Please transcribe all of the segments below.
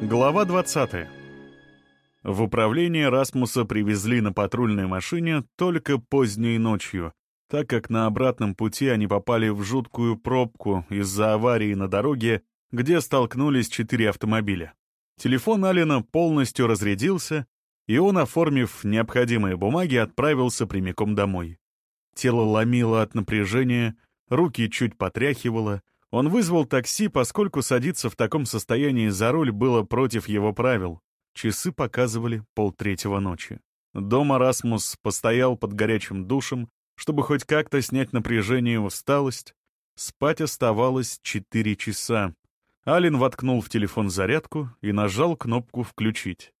Глава 20. В управление Расмуса привезли на патрульной машине только поздней ночью, так как на обратном пути они попали в жуткую пробку из-за аварии на дороге, где столкнулись четыре автомобиля. Телефон Алина полностью разрядился, и он, оформив необходимые бумаги, отправился прямиком домой. Тело ломило от напряжения, руки чуть потряхивало. Он вызвал такси, поскольку садиться в таком состоянии за руль было против его правил. Часы показывали полтретьего ночи. Дома Расмус постоял под горячим душем, чтобы хоть как-то снять напряжение и усталость. Спать оставалось четыре часа. Ален воткнул в телефон зарядку и нажал кнопку «Включить».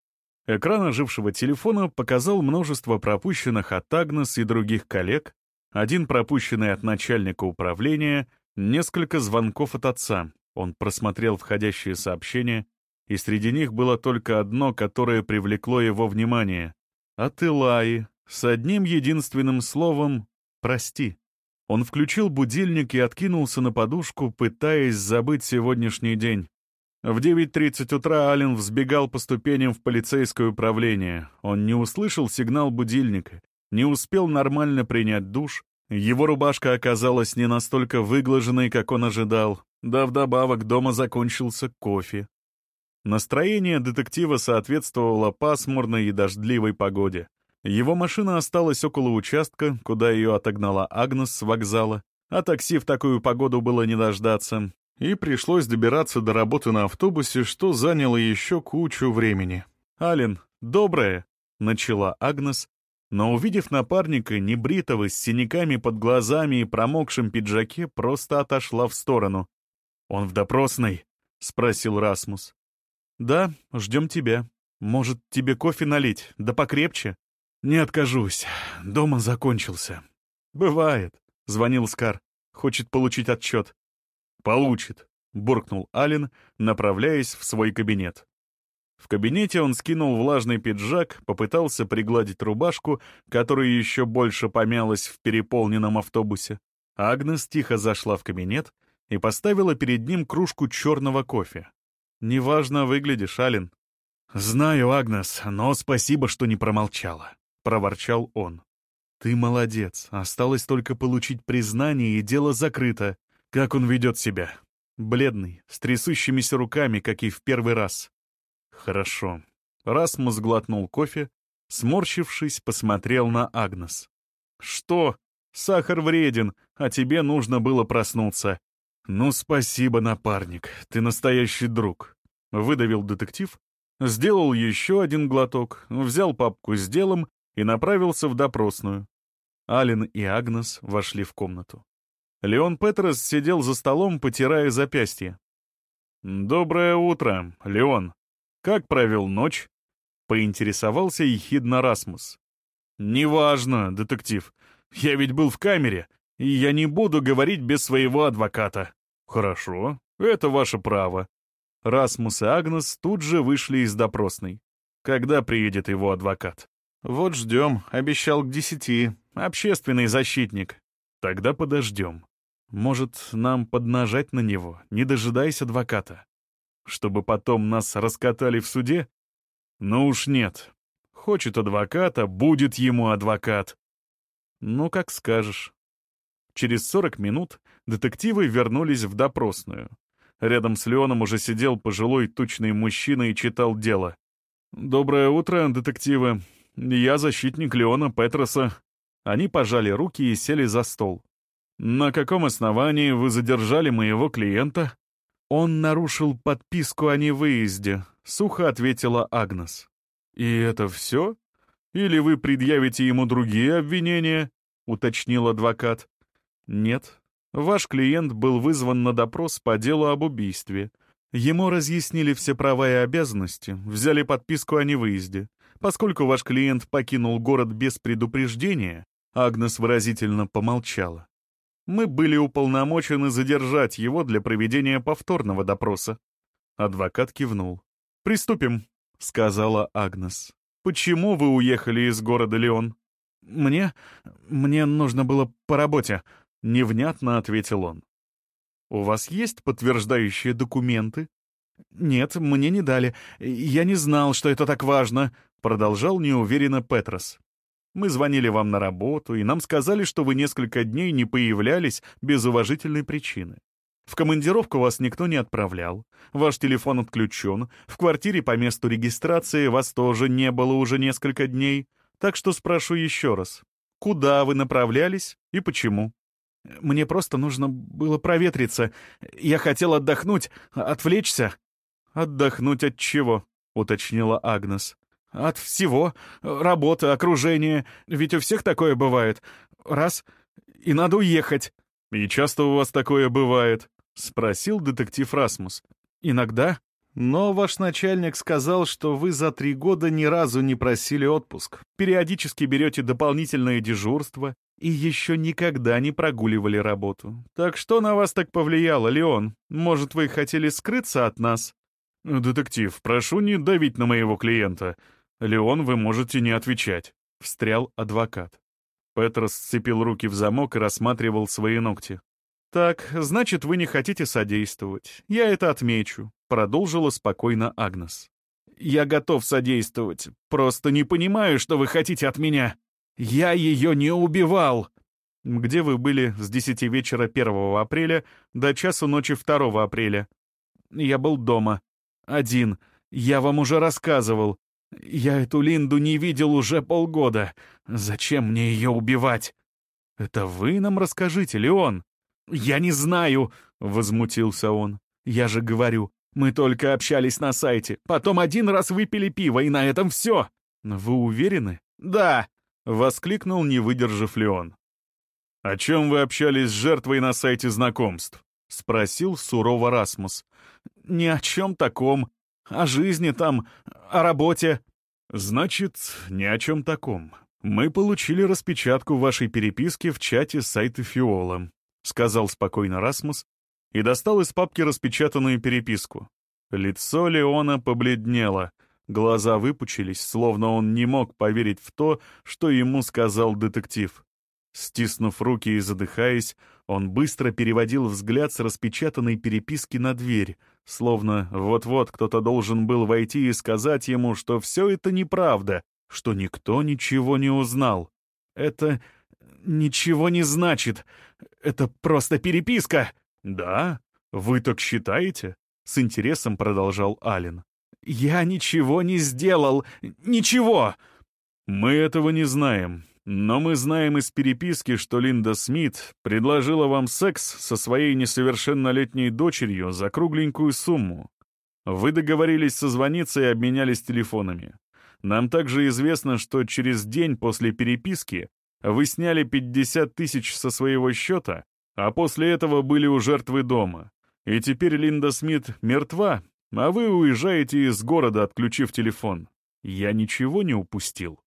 Экран ожившего телефона показал множество пропущенных от Агнес и других коллег, один пропущенный от начальника управления, несколько звонков от отца. Он просмотрел входящие сообщения, и среди них было только одно, которое привлекло его внимание. От Илаи, с одним единственным словом «прости». Он включил будильник и откинулся на подушку, пытаясь забыть сегодняшний день. В 9.30 утра Ален взбегал по ступеням в полицейское управление. Он не услышал сигнал будильника, не успел нормально принять душ. Его рубашка оказалась не настолько выглаженной, как он ожидал. Да вдобавок дома закончился кофе. Настроение детектива соответствовало пасмурной и дождливой погоде. Его машина осталась около участка, куда ее отогнала Агнес с вокзала, а такси в такую погоду было не дождаться и пришлось добираться до работы на автобусе, что заняло еще кучу времени. «Ален, доброе!» — начала Агнес, но, увидев напарника, небритого, с синяками под глазами и промокшим пиджаке, просто отошла в сторону. «Он в допросной?» — спросил Расмус. «Да, ждем тебя. Может, тебе кофе налить? Да покрепче?» «Не откажусь. Дома закончился». «Бывает», — звонил Скар. «Хочет получить отчет. «Получит», — буркнул Ален, направляясь в свой кабинет. В кабинете он скинул влажный пиджак, попытался пригладить рубашку, которая еще больше помялась в переполненном автобусе. Агнес тихо зашла в кабинет и поставила перед ним кружку черного кофе. «Неважно выглядишь, Ален». «Знаю, Агнес, но спасибо, что не промолчала», — проворчал он. «Ты молодец. Осталось только получить признание, и дело закрыто. Как он ведет себя? Бледный, с трясущимися руками, как и в первый раз. Хорошо. Расмус глотнул кофе, сморщившись, посмотрел на Агнес. «Что? Сахар вреден, а тебе нужно было проснуться». «Ну, спасибо, напарник, ты настоящий друг», — выдавил детектив, сделал еще один глоток, взял папку с делом и направился в допросную. Ален и Агнес вошли в комнату. Леон Петрос сидел за столом, потирая запястье. «Доброе утро, Леон. Как провел ночь?» — поинтересовался ехидно Расмус. «Неважно, детектив. Я ведь был в камере, и я не буду говорить без своего адвоката». «Хорошо, это ваше право». Расмус и Агнес тут же вышли из допросной. «Когда приедет его адвокат?» «Вот ждем, обещал к десяти. Общественный защитник. Тогда подождем. Может, нам поднажать на него, не дожидаясь адвоката? Чтобы потом нас раскатали в суде? Ну уж нет. Хочет адвоката, будет ему адвокат. Ну, как скажешь. Через 40 минут детективы вернулись в допросную. Рядом с Леоном уже сидел пожилой тучный мужчина и читал дело. «Доброе утро, детективы. Я защитник Леона Петроса». Они пожали руки и сели за стол. «На каком основании вы задержали моего клиента?» «Он нарушил подписку о невыезде», — сухо ответила Агнес. «И это все? Или вы предъявите ему другие обвинения?» — уточнил адвокат. «Нет. Ваш клиент был вызван на допрос по делу об убийстве. Ему разъяснили все права и обязанности, взяли подписку о невыезде. Поскольку ваш клиент покинул город без предупреждения, Агнес выразительно помолчала мы были уполномочены задержать его для проведения повторного допроса. Адвокат кивнул. «Приступим», — сказала Агнес. «Почему вы уехали из города Леон?» «Мне... мне нужно было по работе», — невнятно ответил он. «У вас есть подтверждающие документы?» «Нет, мне не дали. Я не знал, что это так важно», — продолжал неуверенно Петрос. «Мы звонили вам на работу, и нам сказали, что вы несколько дней не появлялись без уважительной причины. В командировку вас никто не отправлял, ваш телефон отключен, в квартире по месту регистрации вас тоже не было уже несколько дней, так что спрошу еще раз, куда вы направлялись и почему?» «Мне просто нужно было проветриться. Я хотел отдохнуть, отвлечься». «Отдохнуть от чего?» — уточнила Агнес. «От всего. Работы, окружения. Ведь у всех такое бывает. Раз — и надо уехать». «И часто у вас такое бывает?» — спросил детектив Расмус. «Иногда. Но ваш начальник сказал, что вы за три года ни разу не просили отпуск. Периодически берете дополнительное дежурство и еще никогда не прогуливали работу. Так что на вас так повлияло, Леон? Может, вы хотели скрыться от нас?» «Детектив, прошу не давить на моего клиента. Леон, вы можете не отвечать», — встрял адвокат. Петрос сцепил руки в замок и рассматривал свои ногти. «Так, значит, вы не хотите содействовать. Я это отмечу», — продолжила спокойно Агнес. «Я готов содействовать. Просто не понимаю, что вы хотите от меня. Я ее не убивал!» «Где вы были с десяти вечера 1 апреля до часу ночи 2 апреля?» «Я был дома. Один. Я вам уже рассказывал. Я эту Линду не видел уже полгода. Зачем мне ее убивать?» «Это вы нам расскажите, Леон?» «Я не знаю», — возмутился он. «Я же говорю, мы только общались на сайте. Потом один раз выпили пиво, и на этом все». «Вы уверены?» «Да», — воскликнул, не выдержав Леон. «О чем вы общались с жертвой на сайте знакомств?» — спросил сурово Расмус. «Ни о чем таком. О жизни там, о работе». «Значит, ни о чем таком. Мы получили распечатку вашей переписки в чате сайта Фиола», — сказал спокойно Расмус и достал из папки распечатанную переписку. Лицо Леона побледнело, глаза выпучились, словно он не мог поверить в то, что ему сказал детектив. Стиснув руки и задыхаясь, он быстро переводил взгляд с распечатанной переписки на дверь, словно вот-вот кто-то должен был войти и сказать ему, что все это неправда, что никто ничего не узнал. Это ничего не значит. Это просто переписка. Да? Вы так считаете? С интересом продолжал Ален. Я ничего не сделал. Ничего. Мы этого не знаем. Но мы знаем из переписки, что Линда Смит предложила вам секс со своей несовершеннолетней дочерью за кругленькую сумму. Вы договорились созвониться и обменялись телефонами. Нам также известно, что через день после переписки вы сняли 50 тысяч со своего счета, а после этого были у жертвы дома. И теперь Линда Смит мертва, а вы уезжаете из города, отключив телефон. Я ничего не упустил.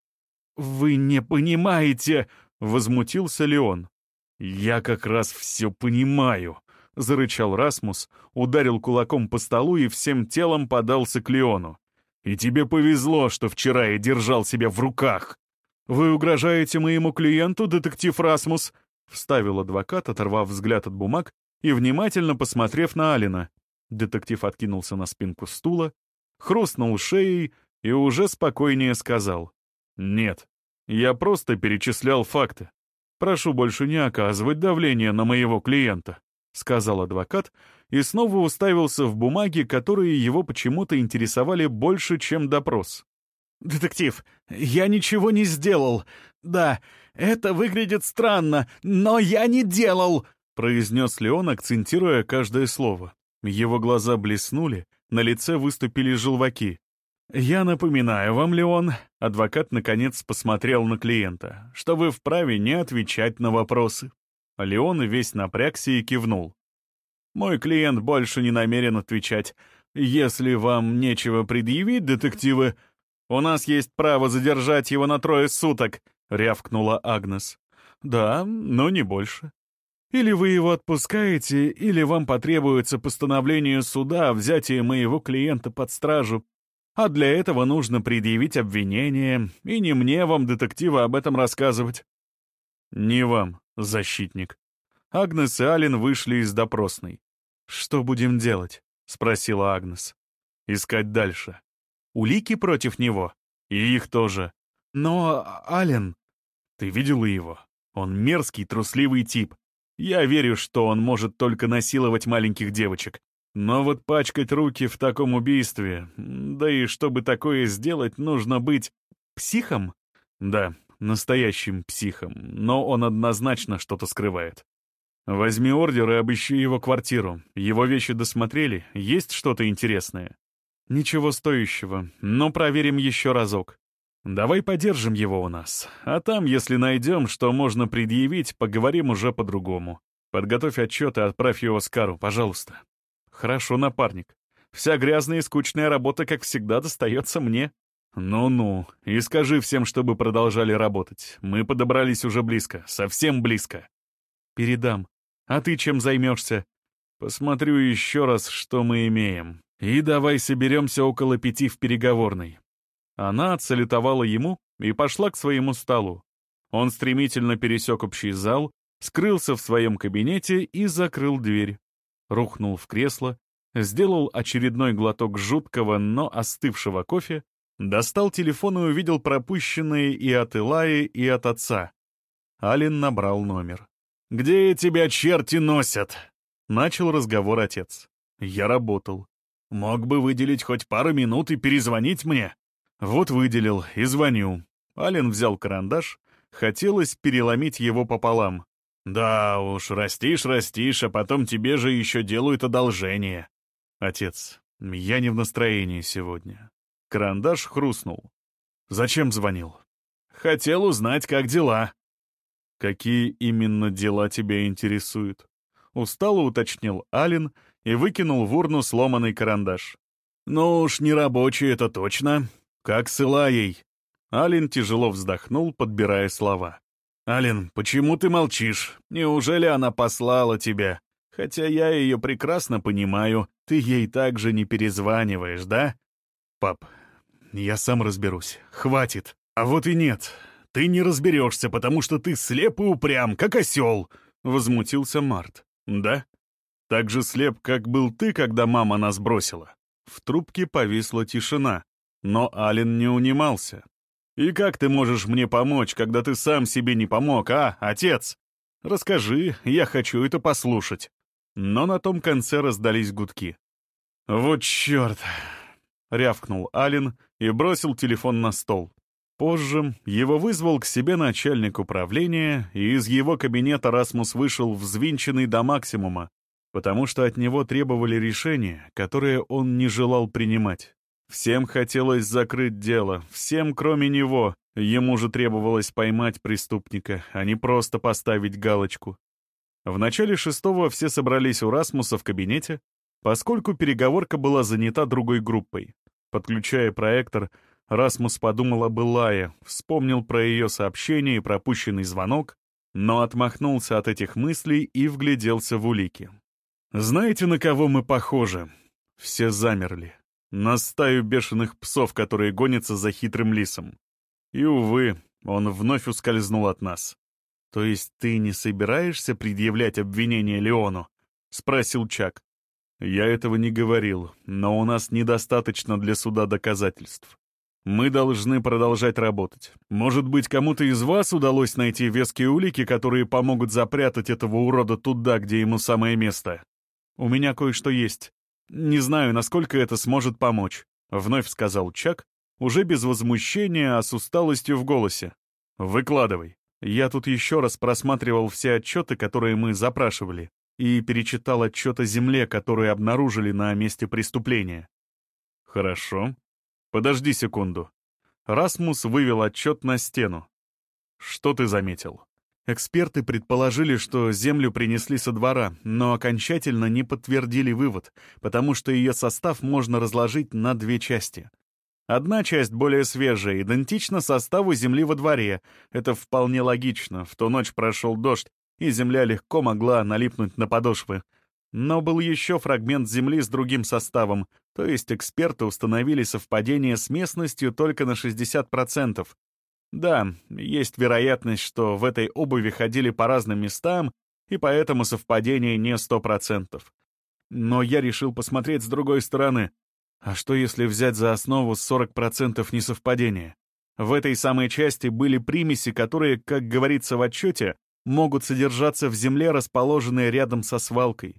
«Вы не понимаете!» — возмутился Леон. «Я как раз все понимаю», — зарычал Расмус, ударил кулаком по столу и всем телом подался к Леону. «И тебе повезло, что вчера я держал себя в руках!» «Вы угрожаете моему клиенту, детектив Расмус?» — вставил адвокат, оторвав взгляд от бумаг и внимательно посмотрев на Алина. Детектив откинулся на спинку стула, хрустнул шеей и уже спокойнее сказал. «Нет, я просто перечислял факты. Прошу больше не оказывать давления на моего клиента», — сказал адвокат и снова уставился в бумаги, которые его почему-то интересовали больше, чем допрос. «Детектив, я ничего не сделал. Да, это выглядит странно, но я не делал!» — произнес Леон, акцентируя каждое слово. Его глаза блеснули, на лице выступили желваки. «Я напоминаю вам, Леон», — адвокат наконец посмотрел на клиента, «что вы вправе не отвечать на вопросы». Леон весь напрягся и кивнул. «Мой клиент больше не намерен отвечать. Если вам нечего предъявить, детективы, у нас есть право задержать его на трое суток», — рявкнула Агнес. «Да, но не больше. Или вы его отпускаете, или вам потребуется постановление суда о взятии моего клиента под стражу. А для этого нужно предъявить обвинение, и не мне вам, детектива, об этом рассказывать». «Не вам, защитник». Агнес и Ален вышли из допросной. «Что будем делать?» — спросила Агнес. искать дальше. Улики против него? И их тоже. Но, Ален... Ты видела его? Он мерзкий, трусливый тип. Я верю, что он может только насиловать маленьких девочек. Но вот пачкать руки в таком убийстве... Да и чтобы такое сделать, нужно быть... Психом? Да, настоящим психом. Но он однозначно что-то скрывает. Возьми ордер и обыщи его квартиру. Его вещи досмотрели. Есть что-то интересное? Ничего стоящего, но проверим еще разок. Давай подержим его у нас. А там, если найдем, что можно предъявить, поговорим уже по-другому. Подготовь отчет и отправь его Скару, пожалуйста. Хорошо, напарник. Вся грязная и скучная работа, как всегда, достается мне. Ну-ну, и скажи всем, чтобы продолжали работать. Мы подобрались уже близко, совсем близко. Передам. А ты чем займешься? Посмотрю еще раз, что мы имеем. И давай соберемся около пяти в переговорной. Она отсалютовала ему и пошла к своему столу. Он стремительно пересек общий зал, скрылся в своем кабинете и закрыл дверь. Рухнул в кресло, сделал очередной глоток жуткого, но остывшего кофе, достал телефон и увидел пропущенные и от Илаи, и от отца. Ален набрал номер. «Где тебя черти носят?» Начал разговор отец. «Я работал. Мог бы выделить хоть пару минут и перезвонить мне?» Вот выделил и звоню. Ален взял карандаш. Хотелось переломить его пополам. «Да уж, растишь, растишь, а потом тебе же еще делают одолжение». «Отец, я не в настроении сегодня». Карандаш хрустнул. «Зачем звонил?» «Хотел узнать, как дела». «Какие именно дела тебя интересуют?» Устало уточнил Ален и выкинул в урну сломанный карандаш. «Ну уж не рабочий это точно. «Как с Илаей?» Ален тяжело вздохнул, подбирая слова. «Ален, почему ты молчишь? Неужели она послала тебя? Хотя я ее прекрасно понимаю, ты ей также не перезваниваешь, да?» «Пап, я сам разберусь. Хватит. А вот и нет. Ты не разберешься, потому что ты слеп и упрям, как осел!» — возмутился Март. «Да? Так же слеп, как был ты, когда мама нас бросила?» В трубке повисла тишина. Но Ален не унимался. «И как ты можешь мне помочь, когда ты сам себе не помог, а, отец? Расскажи, я хочу это послушать». Но на том конце раздались гудки. «Вот черт!» — рявкнул Ален и бросил телефон на стол. Позже его вызвал к себе начальник управления, и из его кабинета Расмус вышел взвинченный до максимума, потому что от него требовали решения, которое он не желал принимать. Всем хотелось закрыть дело, всем кроме него. Ему же требовалось поймать преступника, а не просто поставить галочку. В начале шестого все собрались у Расмуса в кабинете, поскольку переговорка была занята другой группой. Подключая проектор, Расмус подумал об Илае, вспомнил про ее сообщение и пропущенный звонок, но отмахнулся от этих мыслей и вгляделся в улики. «Знаете, на кого мы похожи?» Все замерли на стаю бешеных псов, которые гонятся за хитрым лисом. И, увы, он вновь ускользнул от нас. «То есть ты не собираешься предъявлять обвинение Леону?» — спросил Чак. «Я этого не говорил, но у нас недостаточно для суда доказательств. Мы должны продолжать работать. Может быть, кому-то из вас удалось найти веские улики, которые помогут запрятать этого урода туда, где ему самое место? У меня кое-что есть. «Не знаю, насколько это сможет помочь», — вновь сказал Чак, уже без возмущения, а с усталостью в голосе. «Выкладывай. Я тут еще раз просматривал все отчеты, которые мы запрашивали, и перечитал отчет о земле, который обнаружили на месте преступления». «Хорошо. Подожди секунду». Расмус вывел отчет на стену. «Что ты заметил?» Эксперты предположили, что землю принесли со двора, но окончательно не подтвердили вывод, потому что ее состав можно разложить на две части. Одна часть более свежая, идентична составу земли во дворе. Это вполне логично. В ту ночь прошел дождь, и земля легко могла налипнуть на подошвы. Но был еще фрагмент земли с другим составом, то есть эксперты установили совпадение с местностью только на 60%, да, есть вероятность, что в этой обуви ходили по разным местам, и поэтому совпадение не сто процентов. Но я решил посмотреть с другой стороны. А что если взять за основу 40% несовпадения? В этой самой части были примеси, которые, как говорится в отчете, могут содержаться в земле, расположенной рядом со свалкой.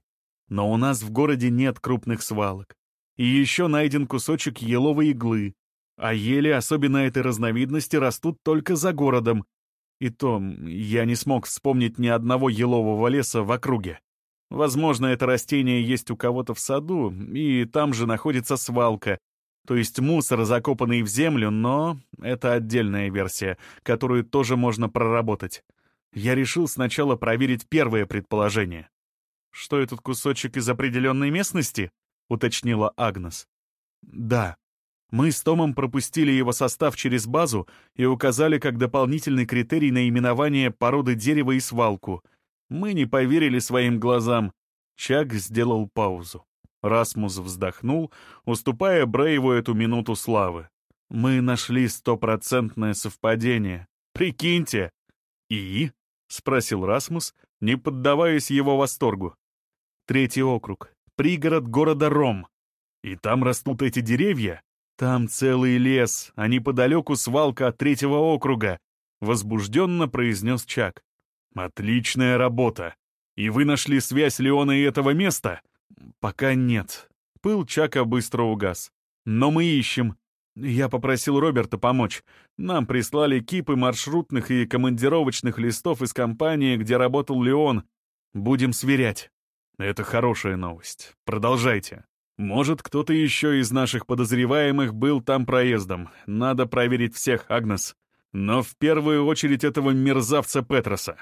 Но у нас в городе нет крупных свалок. И еще найден кусочек еловой иглы. А ели, особенно этой разновидности, растут только за городом. И то я не смог вспомнить ни одного елового леса в округе. Возможно, это растение есть у кого-то в саду, и там же находится свалка, то есть мусор, закопанный в землю, но это отдельная версия, которую тоже можно проработать. Я решил сначала проверить первое предположение. «Что этот кусочек из определенной местности?» — уточнила Агнес. «Да. Мы с Томом пропустили его состав через базу и указали как дополнительный критерий наименования породы дерева и свалку. Мы не поверили своим глазам». Чак сделал паузу. Расмус вздохнул, уступая Брейву эту минуту славы. «Мы нашли стопроцентное совпадение. Прикиньте!» «И?» — спросил Расмус, не поддаваясь его восторгу. «Третий округ. Пригород города Ром. И там растут эти деревья? Там целый лес, а неподалеку свалка от третьего округа», — возбужденно произнес Чак. «Отличная работа! И вы нашли связь Леона и этого места?» «Пока нет». Пыл Чака быстро угас. «Но мы ищем. Я попросил Роберта помочь. Нам прислали кипы маршрутных и командировочных листов из компании, где работал Леон. Будем сверять». «Это хорошая новость. Продолжайте. Может, кто-то еще из наших подозреваемых был там проездом. Надо проверить всех, Агнес. Но в первую очередь этого мерзавца Петроса.